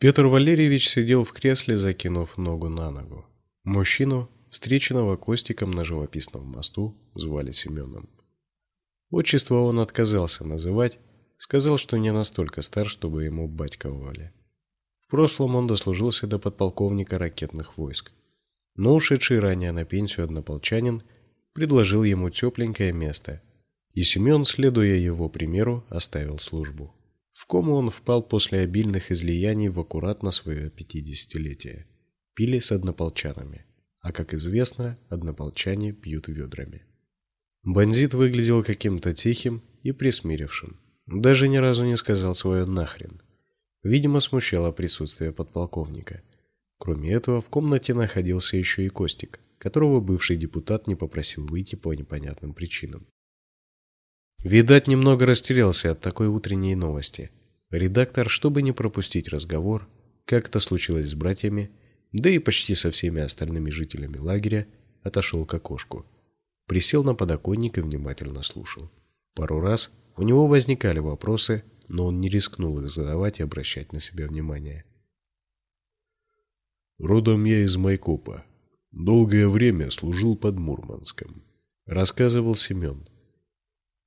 Петр Валерьевич сидел в кресле, закинув ногу на ногу. Мужчину, встреченного Костиком на живописном мосту, звали Семеном. Отчество он отказался называть, сказал, что не настолько стар, чтобы ему батьковали. В прошлом он дослужился до подполковника ракетных войск. Но ушедший ранее на пенсию однополчанин предложил ему тепленькое место, и Семен, следуя его примеру, оставил службу. В кому он впал после обильных излияний в аккуратно свое пятидесятилетие. Пили с однополчанами, а как известно, однополчане пьют ведрами. Бандит выглядел каким-то тихим и присмиревшим. Даже ни разу не сказал свое нахрен. Видимо, смущало присутствие подполковника. Кроме этого, в комнате находился еще и Костик, которого бывший депутат не попросил выйти по непонятным причинам. Видать, немного растерялся от такой утренней новости. Редактор, чтобы не пропустить разговор, как это случилось с братьями, да и почти со всеми остальными жителями лагеря, отошел к окошку. Присел на подоконник и внимательно слушал. Пару раз у него возникали вопросы, но он не рискнул их задавать и обращать на себя внимание. Родом я из Майкопа. Долгое время служил под Мурманском, рассказывал Семен.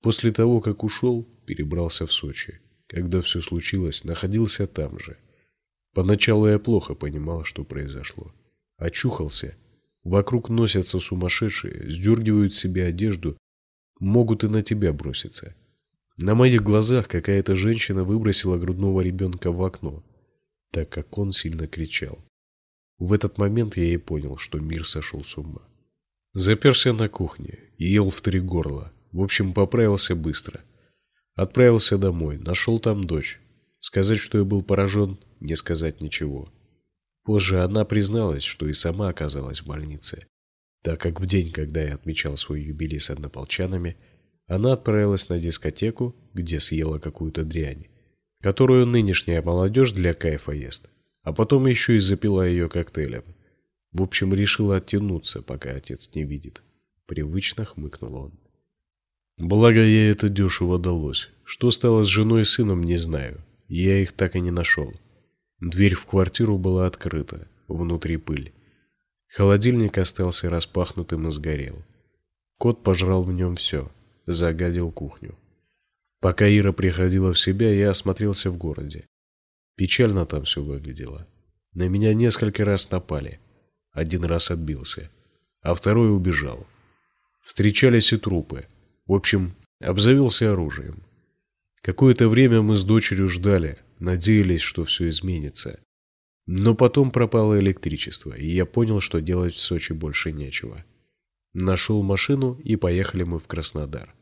После того, как ушел, перебрался в Сочи. Когда все случилось, находился там же. Поначалу я плохо понимал, что произошло. Очухался. Вокруг носятся сумасшедшие, сдергивают с себя одежду, могут и на тебя броситься. На моих глазах какая-то женщина выбросила грудного ребенка в окно, так как он сильно кричал. В этот момент я и понял, что мир сошел с ума. Заперся на кухне и ел в три горла. В общем, поправился быстро. Отправился домой, нашел там дочь. Сказать, что я был поражен, не сказать ничего. Позже она призналась, что и сама оказалась в больнице, так как в день, когда я отмечал свой юбилей с однополчанами, она отправилась на дискотеку, где съела какую-то дрянь, которую нынешняя молодежь для кайфа ест, а потом еще и запила ее коктейлем. В общем, решила оттянуться, пока отец не видит. Привычно хмыкнул он. Благо ей это дешево далось. Что стало с женой и сыном, не знаю. Я их так и не нашел. Дверь в квартиру была открыта, внутри пыль. Холодильник остался распахнутым и сгорел. Кот пожрал в нем все, загадил кухню. Пока Ира приходила в себя, я осмотрелся в городе. Печально там все выглядело. На меня несколько раз напали. Один раз отбился, а второй убежал. Встречались и трупы. В общем, обзавелся оружием. Какое-то время мы с дочерью ждали, надеялись, что все изменится. Но потом пропало электричество, и я понял, что делать в Сочи больше нечего. Нашел машину, и поехали мы в Краснодар.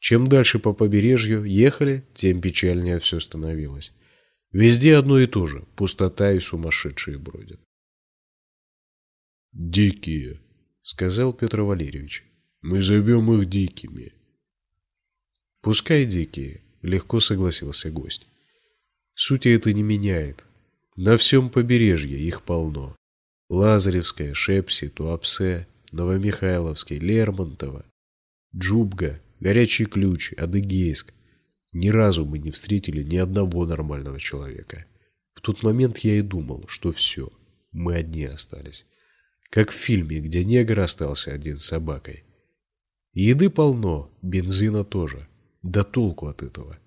Чем дальше по побережью ехали, тем печальнее все становилось. Везде одно и то же, пустота и сумасшедшие бродят. «Дикие», — сказал Петр Валерьевич. Мы зовем их дикими. Пускай дикие, легко согласился гость. Сути это не меняет. На всем побережье их полно. Лазаревская, Шепси, Туапсе, Новомихайловский, Лермонтово, Джубга, Горячий Ключ, Адыгейск. Ни разу мы не встретили ни одного нормального человека. В тот момент я и думал, что все, мы одни остались. Как в фильме, где негр остался один с собакой. Еды полно, бензина тоже. Да толку от этого.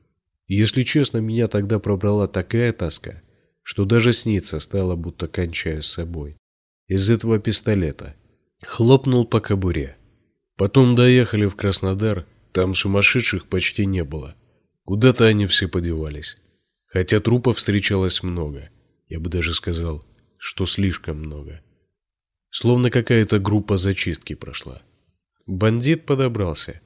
Если честно, меня тогда пробрала такая тоска, что даже снится стало, будто кончаю с собой. Из этого пистолета. Хлопнул по кобуре. Потом доехали в Краснодар, там сумасшедших почти не было. Куда-то они все подевались. Хотя трупов встречалось много. Я бы даже сказал, что слишком много. Словно какая-то группа зачистки прошла. Бандит подобрался.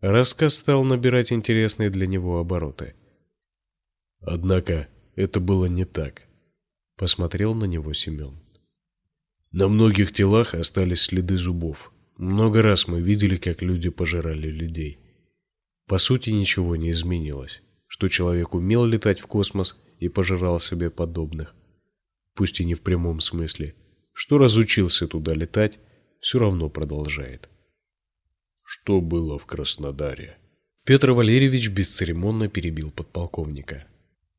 Рассказ стал набирать интересные для него обороты. Однако это было не так. Посмотрел на него Семен. На многих телах остались следы зубов. Много раз мы видели, как люди пожирали людей. По сути, ничего не изменилось. Что человек умел летать в космос и пожирал себе подобных. Пусть и не в прямом смысле. Что разучился туда летать, все равно продолжает. Что было в Краснодаре? Петр Валерьевич бесцеремонно перебил подполковника.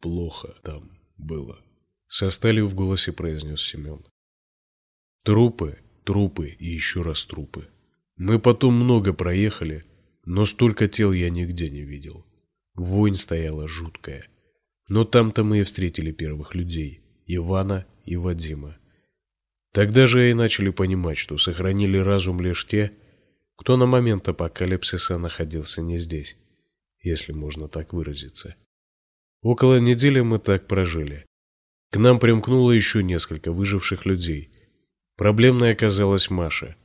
Плохо там было. Со сталью в голосе произнес Семен. Трупы, трупы и еще раз трупы. Мы потом много проехали, но столько тел я нигде не видел. Вонь стояла жуткая. Но там-то мы и встретили первых людей – Ивана и Вадима. Тогда же и начали понимать, что сохранили разум лишь те, кто на момент апокалипсиса находился не здесь, если можно так выразиться. Около недели мы так прожили. К нам примкнуло еще несколько выживших людей. Проблемной оказалась Маша.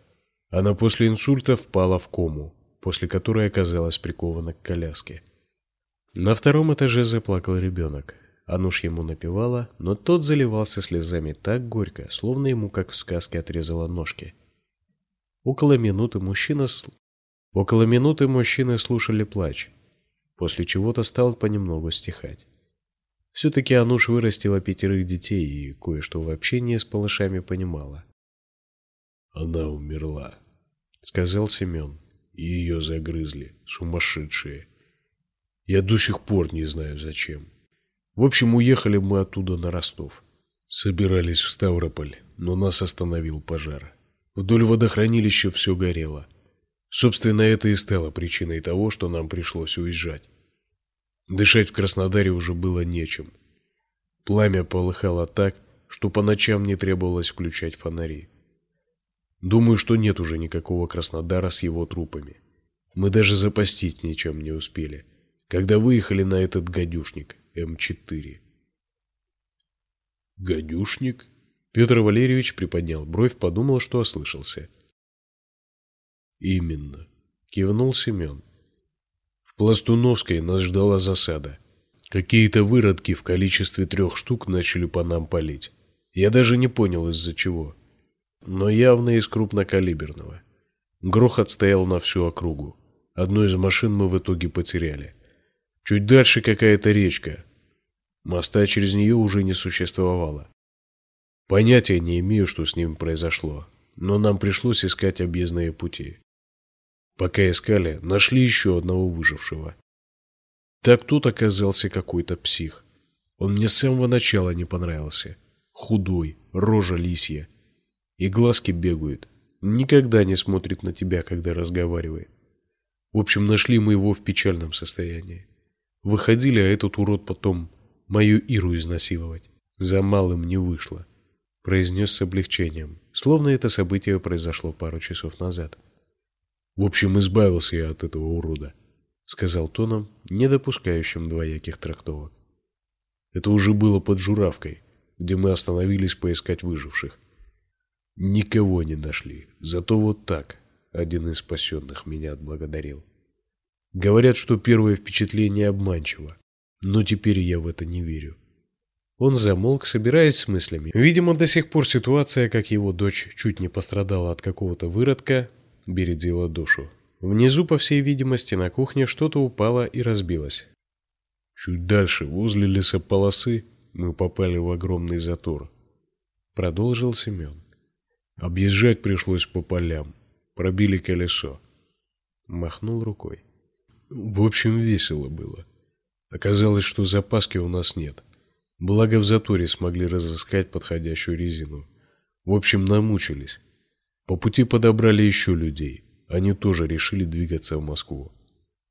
Она после инсульта впала в кому, после которой оказалась прикована к коляске. На втором этаже заплакал ребенок. Ануш ему напевала, но тот заливался слезами так горько, словно ему, как в сказке, отрезала ножки. Около минуты мужчина около минуты мужчины слушали плач, после чего-то стал понемногу стихать. Все-таки Ануш вырастила пятерых детей и кое-что в общении с малышами понимала. «Она умерла», — сказал Семен. И ее загрызли, сумасшедшие. Я до сих пор не знаю зачем. В общем, уехали мы оттуда на Ростов. Собирались в Ставрополь, но нас остановил пожар. Вдоль водохранилища все горело. Собственно, это и стало причиной того, что нам пришлось уезжать. Дышать в Краснодаре уже было нечем. Пламя полыхало так, что по ночам не требовалось включать фонари. Думаю, что нет уже никакого Краснодара с его трупами. Мы даже запастить ничем не успели, когда выехали на этот гадюшник М4. Гадюшник? Петр Валерьевич приподнял бровь, подумал, что ослышался. Именно, кивнул Семен. Пластуновской нас ждала засада. Какие-то выродки в количестве трех штук начали по нам палить. Я даже не понял из-за чего. Но явно из крупнокалиберного. Грохот стоял на всю округу. Одну из машин мы в итоге потеряли. Чуть дальше какая-то речка. Моста через нее уже не существовало. Понятия не имею, что с ним произошло, но нам пришлось искать объездные пути. Пока искали, нашли еще одного выжившего. Так тут оказался какой-то псих. Он мне с самого начала не понравился. Худой, рожа лисья. И глазки бегают. Никогда не смотрит на тебя, когда разговаривает. В общем, нашли мы его в печальном состоянии. Выходили, а этот урод потом мою Иру изнасиловать. За малым не вышло. Произнес с облегчением, словно это событие произошло пару часов назад. В общем, избавился я от этого урода, сказал тоном, не допускающим двояких трактовок. Это уже было под Журавкой, где мы остановились поискать выживших. Никого не нашли, зато вот так один из спасенных меня отблагодарил. Говорят, что первое впечатление обманчиво, но теперь я в это не верю. Он замолк, собираясь с мыслями. Видимо, до сих пор ситуация, как его дочь чуть не пострадала от какого-то выродка, бередила душу. Внизу, по всей видимости, на кухне что-то упало и разбилось. Чуть дальше, возле лесополосы, мы попали в огромный затор. Продолжил Семен. Объезжать пришлось по полям. Пробили колесо. Махнул рукой. В общем, весело было. Оказалось, что запаски у нас нет. Благо в заторе смогли разыскать подходящую резину. В общем, намучились. По пути подобрали еще людей. Они тоже решили двигаться в Москву.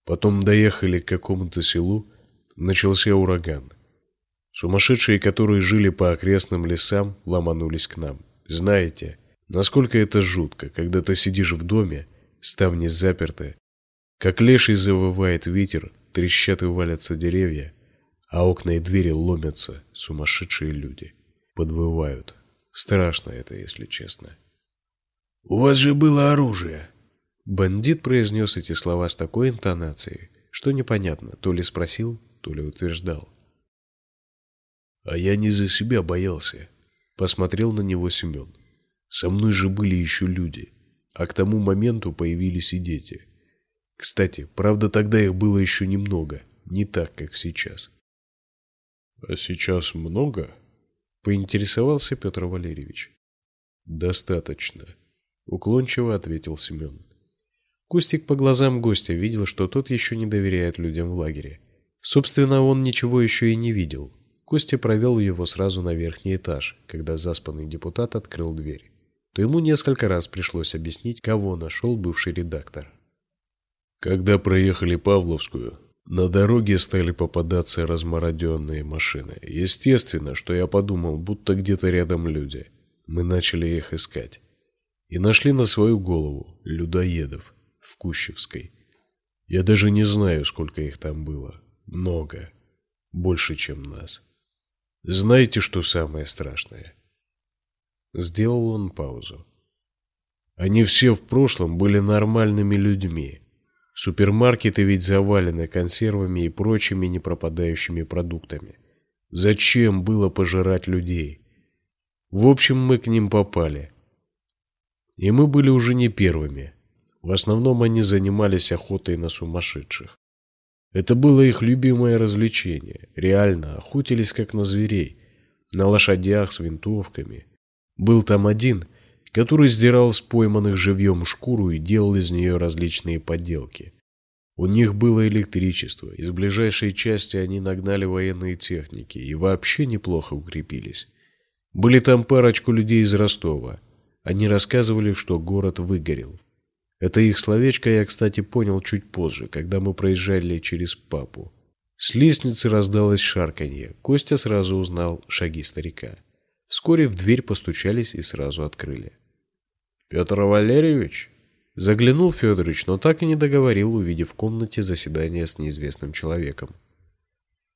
Потом доехали к какому-то селу, начался ураган. Сумасшедшие, которые жили по окрестным лесам, ломанулись к нам. Знаете, насколько это жутко, когда ты сидишь в доме, ставни заперты, как леший завывает ветер, трещат и валятся деревья, а окна и двери ломятся, сумасшедшие люди. Подвывают. Страшно это, если честно. «У вас же было оружие!» Бандит произнес эти слова с такой интонацией, что непонятно, то ли спросил, то ли утверждал. «А я не за себя боялся», — посмотрел на него Семен. «Со мной же были еще люди, а к тому моменту появились и дети. Кстати, правда, тогда их было еще немного, не так, как сейчас». «А сейчас много?» — поинтересовался Петр Валерьевич. «Достаточно», уклончиво ответил Семен. Кустик по глазам гостя видел, что тот еще не доверяет людям в лагере. Собственно, он ничего еще и не видел. Костя провел его сразу на верхний этаж, когда заспанный депутат открыл дверь. То ему несколько раз пришлось объяснить, кого нашел бывший редактор. Когда проехали Павловскую, на дороге стали попадаться размороденные машины. Естественно, что я подумал, будто где-то рядом люди. Мы начали их искать. И нашли на свою голову людоедов в Кущевской. Я даже не знаю, сколько их там было. Много. Больше, чем нас. Знаете, что самое страшное? Сделал он паузу. Они все в прошлом были нормальными людьми. Супермаркеты ведь завалены консервами и прочими непропадающими продуктами. Зачем было пожирать людей? В общем, мы к ним попали. И мы были уже не первыми. В основном они занимались охотой на сумасшедших. Это было их любимое развлечение. Реально охотились как на зверей, на лошадях с винтовками. Был там один, который сдирал с пойманных живьем шкуру и делал из нее различные подделки. У них было электричество, из ближайшей части они нагнали военные техники и вообще неплохо укрепились. Были там парочку людей из Ростова. Они рассказывали, что город выгорел. Это их словечко я, кстати, понял чуть позже, когда мы проезжали через папу. С лестницы раздалось шарканье. Костя сразу узнал шаги старика. Вскоре в дверь постучались и сразу открыли. «Петр Валерьевич?» Заглянул Федорович, но так и не договорил, увидев в комнате заседание с неизвестным человеком.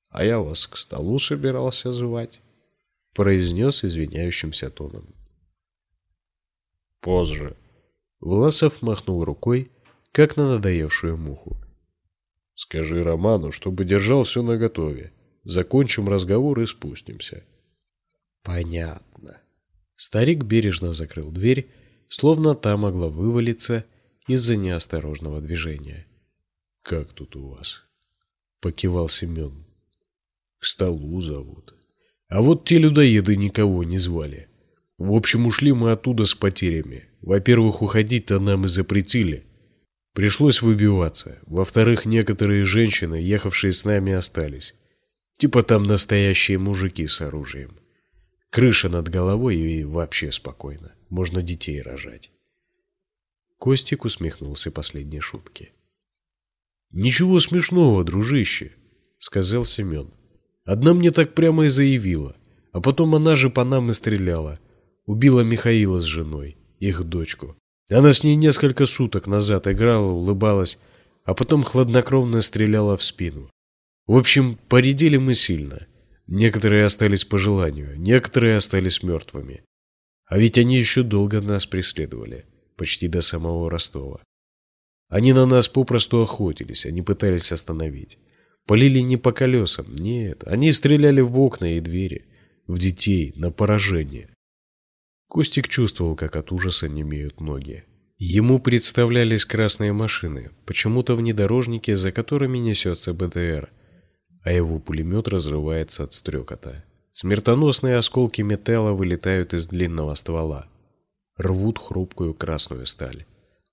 «А я вас к столу собирался звать», — произнес извиняющимся тоном. «Позже», Власов махнул рукой, как на надоевшую муху. Скажи Роману, чтобы держал все наготове. Закончим разговор и спустимся. Понятно. Старик бережно закрыл дверь, словно та могла вывалиться из-за неосторожного движения. Как тут у вас? покивал Семен. К столу зовут. А вот те людоеды никого не звали. В общем, ушли мы оттуда с потерями. Во-первых, уходить-то нам и запретили. Пришлось выбиваться. Во-вторых, некоторые женщины, ехавшие с нами, остались. Типа там настоящие мужики с оружием. Крыша над головой и вообще спокойно. Можно детей рожать. Костик усмехнулся последней шутке. Ничего смешного, дружище, сказал Семен. Одна мне так прямо и заявила, а потом она же по нам и стреляла. Убила Михаила с женой их дочку. Она с ней несколько суток назад играла, улыбалась, а потом хладнокровно стреляла в спину. В общем, поредели мы сильно. Некоторые остались по желанию, некоторые остались мертвыми. А ведь они еще долго нас преследовали, почти до самого Ростова. Они на нас попросту охотились, они пытались остановить. Полили не по колесам, нет, они стреляли в окна и двери, в детей, на поражение. Костик чувствовал, как от ужаса немеют ноги. Ему представлялись красные машины, почему-то внедорожники, за которыми несется БТР, а его пулемет разрывается от стрекота. Смертоносные осколки металла вылетают из длинного ствола, рвут хрупкую красную сталь,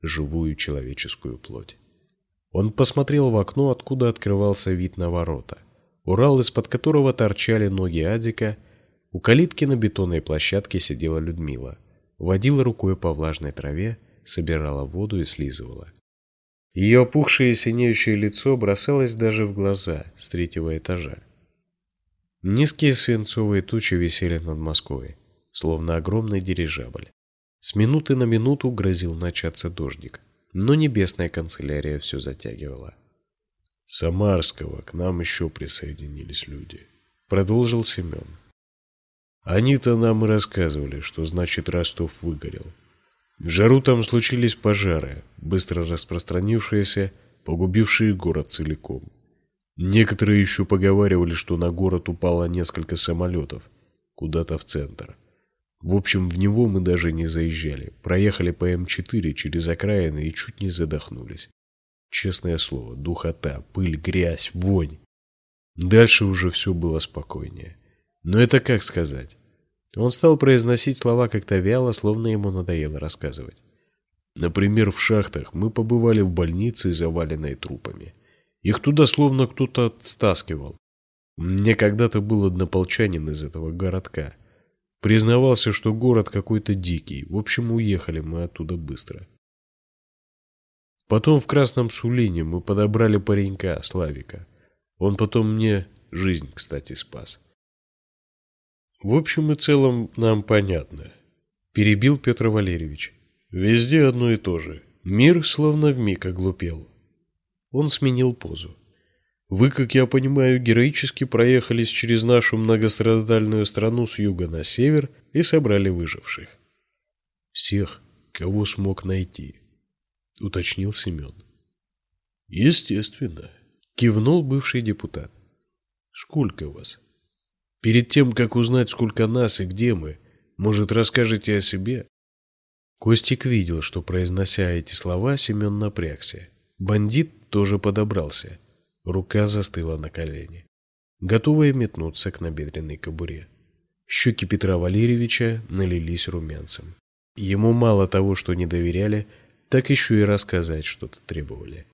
живую человеческую плоть. Он посмотрел в окно, откуда открывался вид на ворота. Урал, из-под которого торчали ноги Адика – у калитки на бетонной площадке сидела Людмила. Водила рукой по влажной траве, собирала воду и слизывала. Ее опухшее и синеющее лицо бросалось даже в глаза с третьего этажа. Низкие свинцовые тучи висели над Москвой, словно огромный дирижабль. С минуты на минуту грозил начаться дождик, но небесная канцелярия все затягивала. Самарского к нам еще присоединились люди, продолжил Семен. Они-то нам и рассказывали, что значит Ростов выгорел. В жару там случились пожары, быстро распространившиеся, погубившие город целиком. Некоторые еще поговаривали, что на город упало несколько самолетов, куда-то в центр. В общем, в него мы даже не заезжали. Проехали по М4 через окраины и чуть не задохнулись. Честное слово, духота, пыль, грязь, вонь. Дальше уже все было спокойнее. Но это как сказать? Он стал произносить слова как-то вяло, словно ему надоело рассказывать. Например, в шахтах мы побывали в больнице, заваленной трупами. Их туда словно кто-то стаскивал. Мне когда-то был однополчанин из этого городка. Признавался, что город какой-то дикий. В общем, уехали мы оттуда быстро. Потом в Красном Сулине мы подобрали паренька, Славика. Он потом мне жизнь, кстати, спас. В общем и целом нам понятно. Перебил Петр Валерьевич. Везде одно и то же. Мир словно вмиг оглупел. Он сменил позу. Вы, как я понимаю, героически проехались через нашу многострадальную страну с юга на север и собрали выживших. Всех, кого смог найти, уточнил Семен. Естественно, кивнул бывший депутат. Сколько вас? Перед тем, как узнать, сколько нас и где мы, может, расскажете о себе? Костик видел, что, произнося эти слова, Семен напрягся. Бандит тоже подобрался. Рука застыла на колене, готовая метнуться к набедренной кобуре. Щеки Петра Валерьевича налились румянцем. Ему мало того, что не доверяли, так еще и рассказать что-то требовали.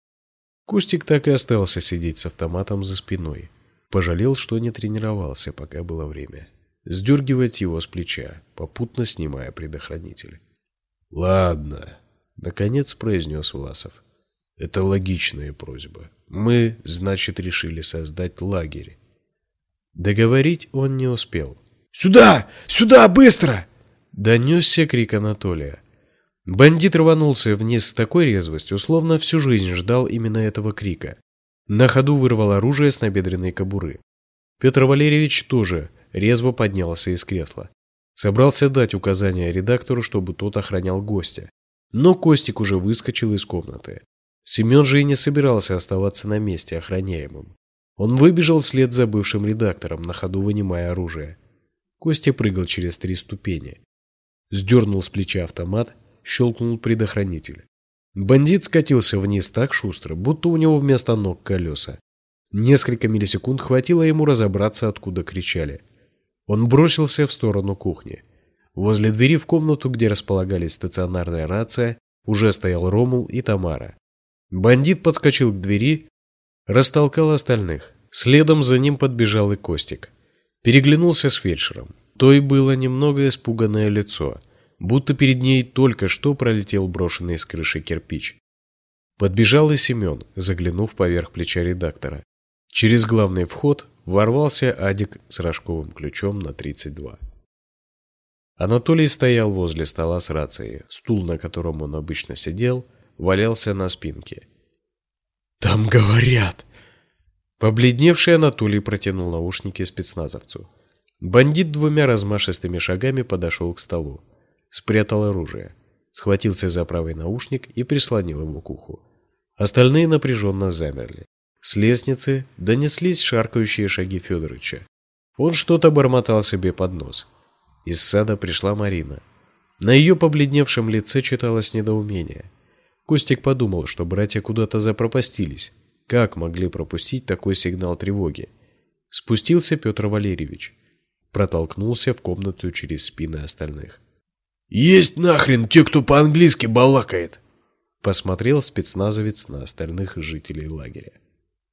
Кустик так и остался сидеть с автоматом за спиной. Пожалел, что не тренировался, пока было время. Сдергивать его с плеча, попутно снимая предохранитель. «Ладно», — наконец произнес Власов. «Это логичная просьба. Мы, значит, решили создать лагерь. Договорить он не успел. «Сюда! Сюда! Быстро!» Донесся крик Анатолия. Бандит рванулся вниз с такой резвостью, словно всю жизнь ждал именно этого крика. На ходу вырвал оружие с набедренной кобуры. Петр Валерьевич тоже резво поднялся из кресла. Собрался дать указание редактору, чтобы тот охранял гостя. Но Костик уже выскочил из комнаты. Семен же и не собирался оставаться на месте охраняемым. Он выбежал вслед за бывшим редактором, на ходу вынимая оружие. Костя прыгал через три ступени. Сдернул с плеча автомат, щелкнул предохранитель. Бандит скатился вниз так шустро, будто у него вместо ног колеса. Несколько миллисекунд хватило ему разобраться, откуда кричали. Он бросился в сторону кухни. Возле двери в комнату, где располагались стационарная рация, уже стоял Ромул и Тамара. Бандит подскочил к двери, растолкал остальных. Следом за ним подбежал и Костик. Переглянулся с фельдшером. Той было немного испуганное лицо, будто перед ней только что пролетел брошенный с крыши кирпич. Подбежал и Семен, заглянув поверх плеча редактора. Через главный вход ворвался Адик с рожковым ключом на 32. Анатолий стоял возле стола с рацией. Стул, на котором он обычно сидел, валялся на спинке. «Там говорят!» Побледневший Анатолий протянул наушники спецназовцу. Бандит двумя размашистыми шагами подошел к столу, спрятал оружие, схватился за правый наушник и прислонил его к уху. Остальные напряженно замерли. С лестницы донеслись шаркающие шаги Федоровича. Он что-то бормотал себе под нос. Из сада пришла Марина. На ее побледневшем лице читалось недоумение. Костик подумал, что братья куда-то запропастились. Как могли пропустить такой сигнал тревоги? Спустился Петр Валерьевич. Протолкнулся в комнату через спины остальных. «Есть нахрен те, кто по-английски балакает!» Посмотрел спецназовец на остальных жителей лагеря.